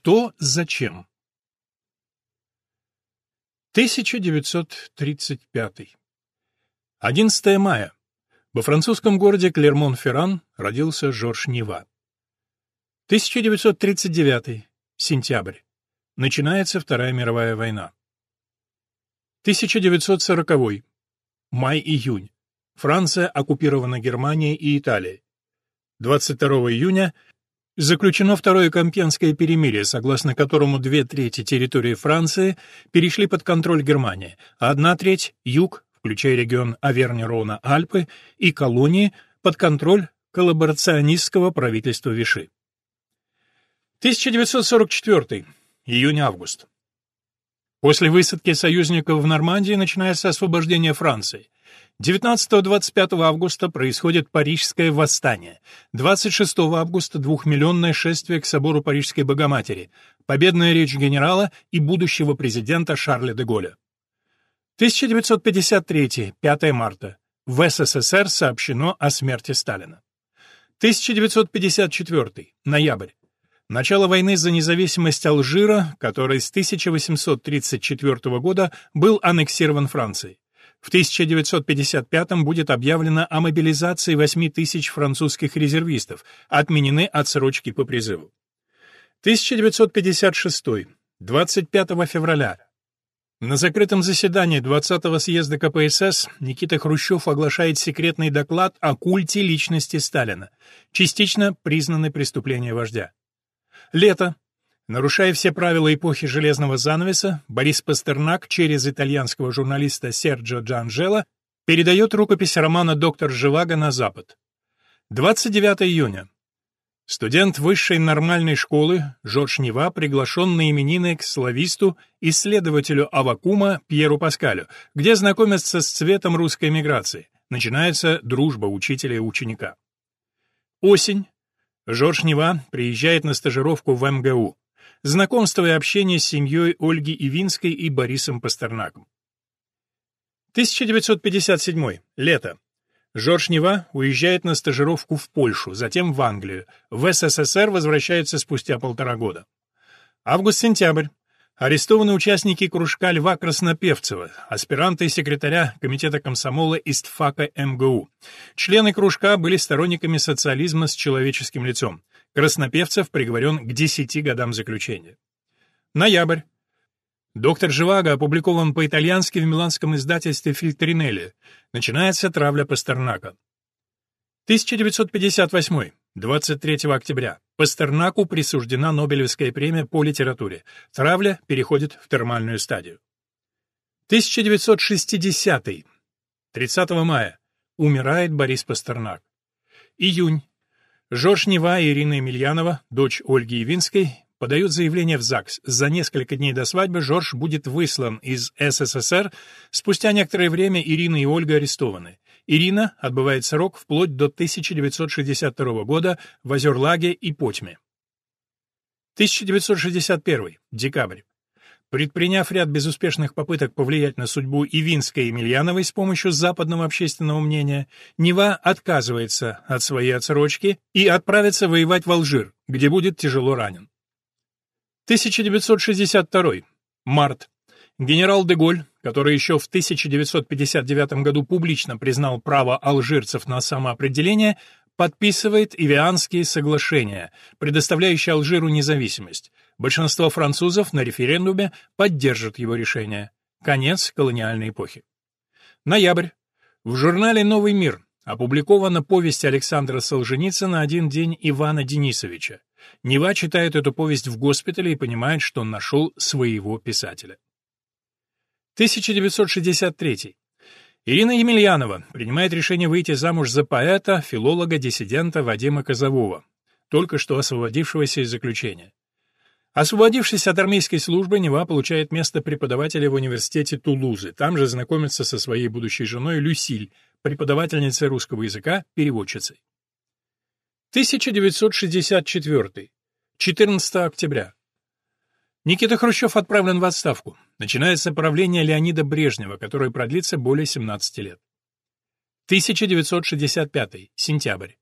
Что зачем? 1935. 11 мая. Во французском городе Клермон-Ферран родился Жорж Нива. 1939. Сентябрь. Начинается Вторая мировая война. 1940. Май-июнь. Франция оккупирована Германией и Италией. 22 июня заключено Второе Компьенское перемирие, согласно которому две трети территории Франции перешли под контроль Германии, а одна треть — юг, включая регион Аверни-Рона-Альпы, и колонии под контроль коллаборационистского правительства Виши. 1944. Июнь-август. После высадки союзников в Нормандии начинается освобождение Франции. 19-25 августа происходит Парижское восстание. 26 августа двухмиллионное шествие к собору Парижской Богоматери, победная речь генерала и будущего президента Шарля де Голля. 1953, 5 марта. В СССР сообщено о смерти Сталина. 1954, ноябрь. Начало войны за независимость Алжира, который с 1834 года был аннексирован Францией. В 1955 будет объявлено о мобилизации 8 тысяч французских резервистов, отменены отсрочки по призыву. 1956. 25 февраля. На закрытом заседании 20-го съезда КПСС Никита Хрущев оглашает секретный доклад о культе личности Сталина, частично признаны преступления вождя. Лето. Нарушая все правила эпохи железного занавеса, Борис Пастернак через итальянского журналиста Серджо Джанжела передает рукопись романа «Доктор Живаго» на Запад. 29 июня. Студент высшей нормальной школы Жорж Нева приглашен на именины к слависту, исследователю Авакума Пьеру Паскалю, где знакомятся с цветом русской миграции. Начинается дружба учителя и ученика. Осень. Жорж Нева приезжает на стажировку в МГУ знакомство и общение с семьей Ольги Ивинской и Борисом Пастернаком. 1957. Лето. Жорж Нева уезжает на стажировку в Польшу, затем в Англию. В СССР возвращается спустя полтора года. Август-сентябрь. Арестованы участники кружка Льва Краснопевцева, аспиранты и секретаря Комитета комсомола ИСТФАКа МГУ. Члены кружка были сторонниками социализма с человеческим лицом. Краснопевцев приговорен к 10 годам заключения. Ноябрь. Доктор Живаго опубликован по-итальянски в миланском издательстве Фильтринелли. Начинается травля Пастернака. 1958. 23 октября. Пастернаку присуждена Нобелевская премия по литературе. Травля переходит в термальную стадию. 1960. 30 мая. Умирает Борис Пастернак. Июнь. Жорж Нева и Ирина Емельянова, дочь Ольги Явинской, подают заявление в ЗАГС. За несколько дней до свадьбы Жорж будет выслан из СССР. Спустя некоторое время Ирина и Ольга арестованы. Ирина отбывает срок вплоть до 1962 года в Озерлаге и Потьме. 1961. Декабрь. Предприняв ряд безуспешных попыток повлиять на судьбу Ивинской и Емельяновой с помощью западного общественного мнения, Нева отказывается от своей отсрочки и отправится воевать в Алжир, где будет тяжело ранен. 1962. Март. Генерал де Голь, который еще в 1959 году публично признал право алжирцев на самоопределение, подписывает Ивианские соглашения, предоставляющие Алжиру независимость. Большинство французов на референдуме поддержат его решение. Конец колониальной эпохи. Ноябрь. В журнале «Новый мир» опубликована повесть Александра Солженицына «Один день Ивана Денисовича». Нева читает эту повесть в госпитале и понимает, что он нашел своего писателя. 1963. Ирина Емельянова принимает решение выйти замуж за поэта, филолога-диссидента Вадима Козового, только что освободившегося из заключения. Освободившись от армейской службы, Нева получает место преподавателя в университете Тулузы. Там же знакомится со своей будущей женой Люсиль, преподавательницей русского языка, переводчицей. 1964. 14 октября. Никита Хрущев отправлен в отставку. Начинается правление Леонида Брежнева, которое продлится более 17 лет. 1965. Сентябрь.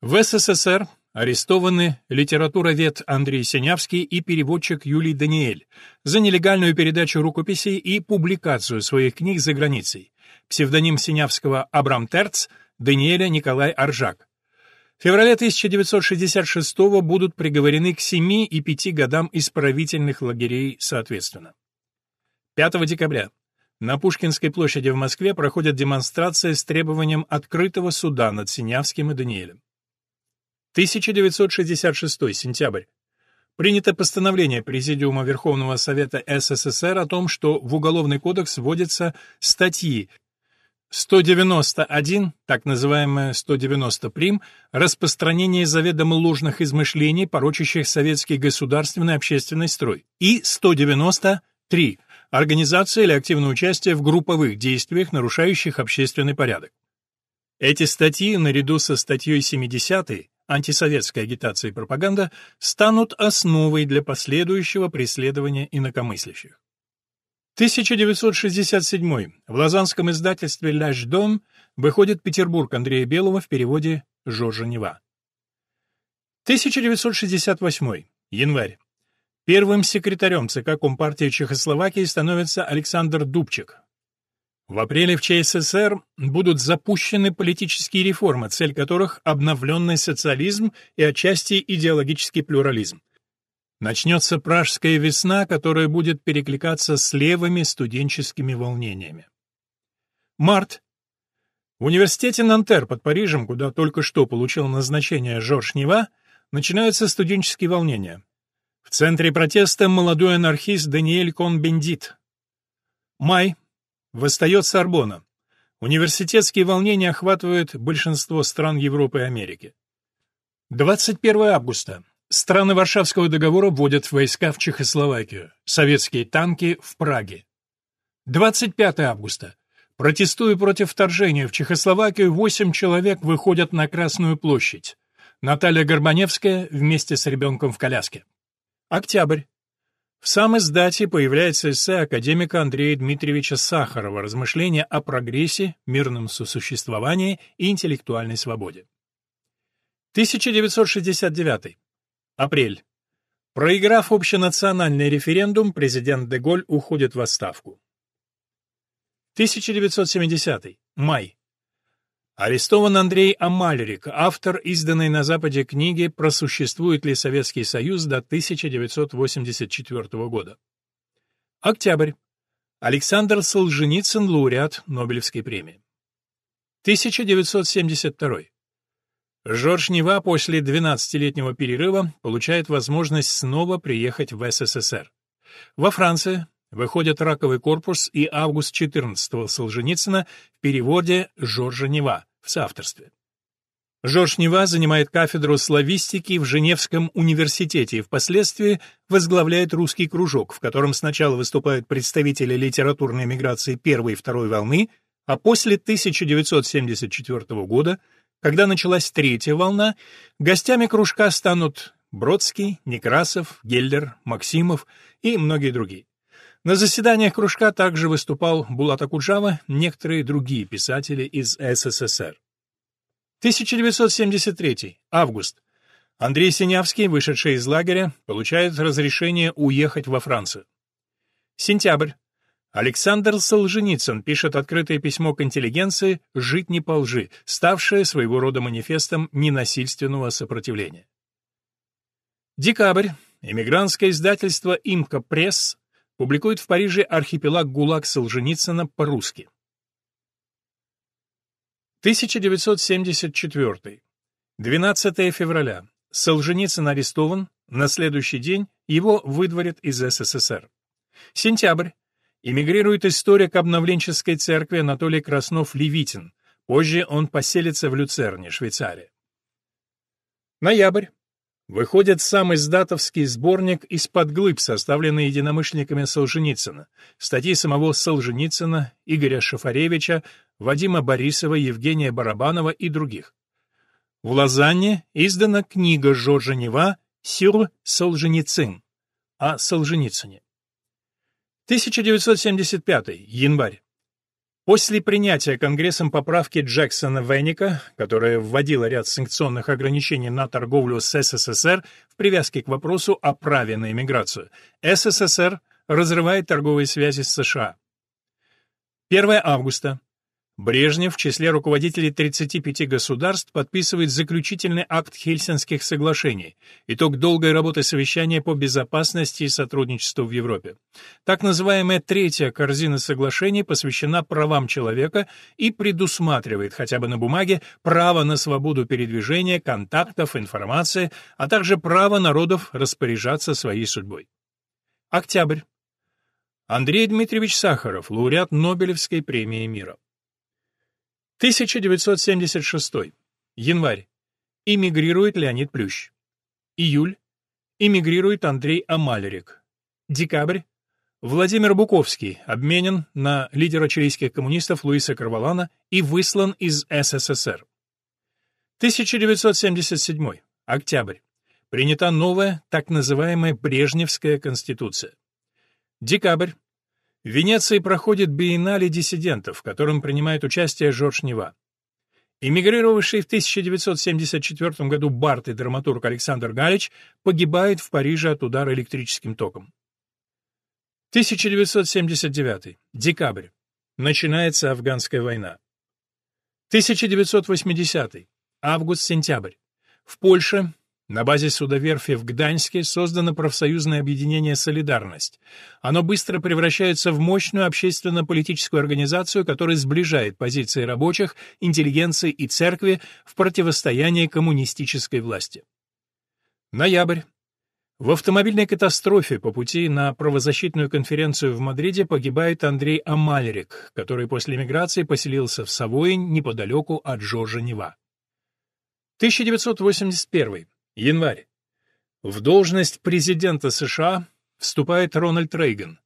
В СССР арестованы литературовед Андрей Синявский и переводчик Юлий Даниэль за нелегальную передачу рукописей и публикацию своих книг за границей. Псевдоним Синявского Абрам Терц, Даниэля Николай Аржак. В феврале 1966 будут приговорены к 7 и 5 годам исправительных лагерей соответственно. 5 декабря на Пушкинской площади в Москве проходят демонстрации с требованием открытого суда над Синявским и Даниэлем. 1966 сентябрь. Принято постановление Президиума Верховного Совета СССР о том, что в Уголовный кодекс вводятся статьи 191, так называемая 190 прим, распространение заведомо ложных измышлений, порочащих советский государственный общественный строй, и 193, организация или активное участие в групповых действиях, нарушающих общественный порядок. Эти статьи, наряду со статьей 70 антисоветская агитация и пропаганда, станут основой для последующего преследования инакомыслящих. 1967. В лазанском издательстве «Ляж Дом» выходит «Петербург» Андрея Белого в переводе Жоржа Нева. 1968. Январь. Первым секретарем ЦК Компартии Чехословакии становится Александр Дубчик. В апреле в ЧССР будут запущены политические реформы, цель которых — обновленный социализм и отчасти идеологический плюрализм. Начнется пражская весна, которая будет перекликаться с левыми студенческими волнениями. Март. В университете Нантер под Парижем, куда только что получил назначение Жорж Нева, начинаются студенческие волнения. В центре протеста молодой анархист Даниэль Кон-Бендит. Май. Восстает Сорбона. Университетские волнения охватывают большинство стран Европы и Америки. 21 августа. Страны Варшавского договора вводят войска в Чехословакию, советские танки в Праге. 25 августа. Протестуя против вторжения в Чехословакию, восемь человек выходят на Красную площадь. Наталья Горбаневская вместе с ребенком в коляске. Октябрь. В самой издате появляется эссе академика Андрея Дмитриевича Сахарова «Размышления о прогрессе, мирном сосуществовании и интеллектуальной свободе». 1969. Апрель. Проиграв общенациональный референдум, президент Деголь уходит в отставку. 1970. Май. Арестован Андрей Амальрик, автор изданной на Западе книги «Просуществует ли Советский Союз до 1984 года». Октябрь. Александр Солженицын, лауреат Нобелевской премии. 1972. Жорж Нева после 12-летнего перерыва получает возможность снова приехать в СССР. Во Франции выходят «Раковый корпус» и «Август 14-го» Солженицына в переводе Жоржа Нева в соавторстве. Жорж Нева занимает кафедру славистики в Женевском университете и впоследствии возглавляет русский кружок, в котором сначала выступают представители литературной миграции первой и второй волны, а после 1974 года – когда началась третья волна, гостями кружка станут Бродский, Некрасов, Геллер, Максимов и многие другие. На заседаниях кружка также выступал Булат Акуджава, некоторые другие писатели из СССР. 1973. Август. Андрей Синявский, вышедший из лагеря, получает разрешение уехать во Францию. Сентябрь. Александр Солженицын пишет открытое письмо к интеллигенции «Жить не по лжи», ставшее своего рода манифестом ненасильственного сопротивления. Декабрь. Эмигрантское издательство «Имка Пресс» публикует в Париже архипелаг ГУЛАГ Солженицына по-русски. 1974. 12 февраля. Солженицын арестован, на следующий день его выдворят из СССР. Сентябрь. Эмигрирует историк обновленческой церкви Анатолий Краснов-Левитин. Позже он поселится в Люцерне, Швейцария. Ноябрь. Выходит сам издатовский сборник «Из-под глыб», составленный единомышленниками Солженицына. Статьи самого Солженицына, Игоря Шафаревича, Вадима Борисова, Евгения Барабанова и других. В Лозанне издана книга Жоржа Нева «Сюр Солженицын» о Солженицыне. 1975. Январь. После принятия Конгрессом поправки Джексона-Венника, которая вводила ряд санкционных ограничений на торговлю с СССР в привязке к вопросу о праве на иммиграцию, СССР разрывает торговые связи с США. 1 августа. Брежнев в числе руководителей 35 государств подписывает заключительный акт Хельсинских соглашений, итог долгой работы совещания по безопасности и сотрудничеству в Европе. Так называемая третья корзина соглашений посвящена правам человека и предусматривает хотя бы на бумаге право на свободу передвижения, контактов, информации, а также право народов распоряжаться своей судьбой. Октябрь. Андрей Дмитриевич Сахаров, лауреат Нобелевской премии мира. 1976. Январь. Эмигрирует Леонид Плющ. Июль. Эмигрирует Андрей Амалерик. Декабрь. Владимир Буковский обменен на лидера чилийских коммунистов Луиса Карвалана и выслан из СССР. 1977. Октябрь. Принята новая, так называемая Брежневская конституция. Декабрь. В Венеции проходит биеннале диссидентов, в котором принимает участие Жорж Нева. Эмигрировавший в 1974 году бард и драматург Александр Галич погибает в Париже от удара электрическим током. 1979. Декабрь. Начинается афганская война. 1980. Август-сентябрь. В Польше на базе судоверфи в Гданьске создано профсоюзное объединение «Солидарность». Оно быстро превращается в мощную общественно-политическую организацию, которая сближает позиции рабочих, интеллигенции и церкви в противостоянии коммунистической власти. Ноябрь. В автомобильной катастрофе по пути на правозащитную конференцию в Мадриде погибает Андрей Амалерик, который после эмиграции поселился в Савое неподалеку от Жоржа Нева. 1981. Январь. В должность президента США вступает Рональд Рейган.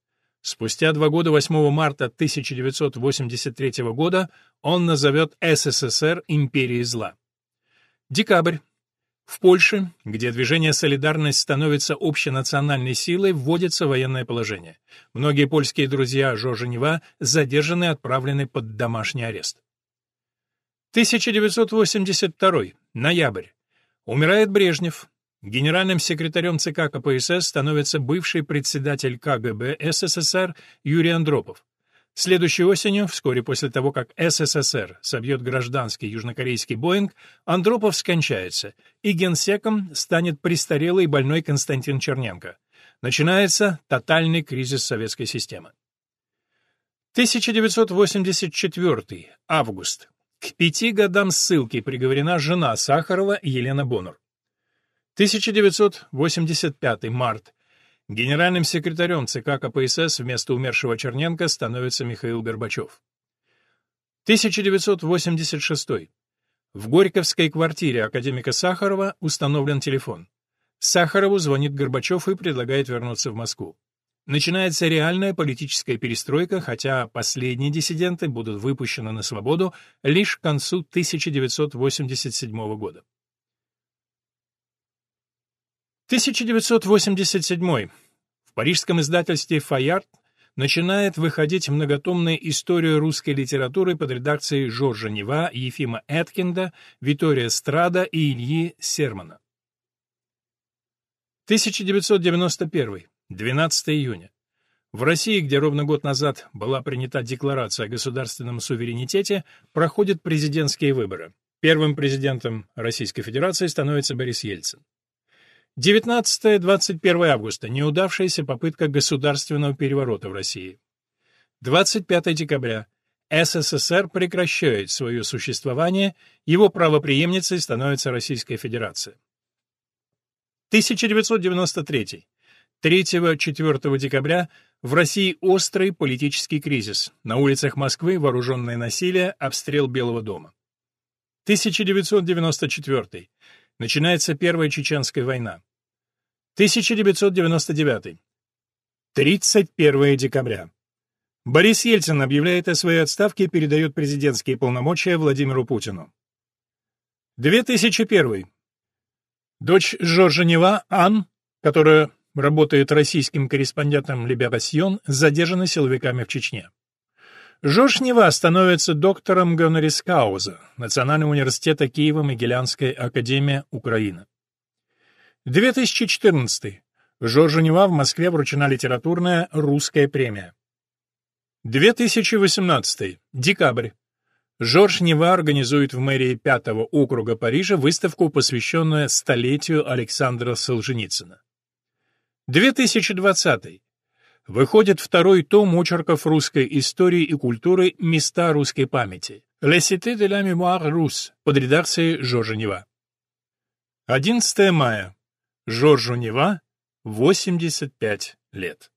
Спустя два года, 8 марта 1983 года, он назовет СССР империей зла. Декабрь. В Польше, где движение «Солидарность» становится общенациональной силой, вводится военное положение. Многие польские друзья Жоржа Нева задержаны и отправлены под домашний арест. 1982. Ноябрь. Умирает Брежнев. Генеральным секретарем ЦК КПСС становится бывший председатель КГБ СССР Юрий Андропов. Следующей осенью, вскоре после того, как СССР собьет гражданский южнокорейский Боинг, Андропов скончается, и генсеком станет престарелый и больной Константин Черненко. Начинается тотальный кризис советской системы. 1984. Август. К пяти годам ссылки приговорена жена Сахарова Елена Бонур. 1985 март. Генеральным секретарем ЦК КПСС вместо умершего Черненко становится Михаил Горбачев. 1986. В Горьковской квартире академика Сахарова установлен телефон. Сахарову звонит Горбачев и предлагает вернуться в Москву. Начинается реальная политическая перестройка, хотя последние диссиденты будут выпущены на свободу лишь к концу 1987 года. 1987. В парижском издательстве «Фаярд» начинает выходить многотомная история русской литературы под редакцией Жоржа Нева, Ефима Эткинда, Витория Страда и Ильи Сермана. 1991. 12 июня. В России, где ровно год назад была принята Декларация о государственном суверенитете, проходят президентские выборы. Первым президентом Российской Федерации становится Борис Ельцин. 19-21 августа. Неудавшаяся попытка государственного переворота в России. 25 декабря. СССР прекращает свое существование, его правопреемницей становится Российская Федерация. 1993. 3-4 декабря в России острый политический кризис. На улицах Москвы вооруженное насилие, обстрел Белого дома. 1994. Начинается Первая Чеченская война. 1999. 31 декабря. Борис Ельцин объявляет о своей отставке и передает президентские полномочия Владимиру Путину. 2001. Дочь Жоржа Нева, Ан, которая работает российским корреспондентом Либерасьон, задержаны силовиками в Чечне. Жорж Нева становится доктором гонорис кауза Национального университета Киева-Могилянская академия Украина. 2014. Жоржу Нева в Москве вручена литературная русская премия. 2018. Декабрь. Жорж Нева организует в мэрии пятого округа Парижа выставку, посвященную столетию Александра Солженицына. 2020. Выходит второй том очерков русской истории и культуры «Места русской памяти» «Les cités de la mémoire russe» под редакцией Жоржа Нева. 11 мая. Жоржу Нева, 85 лет.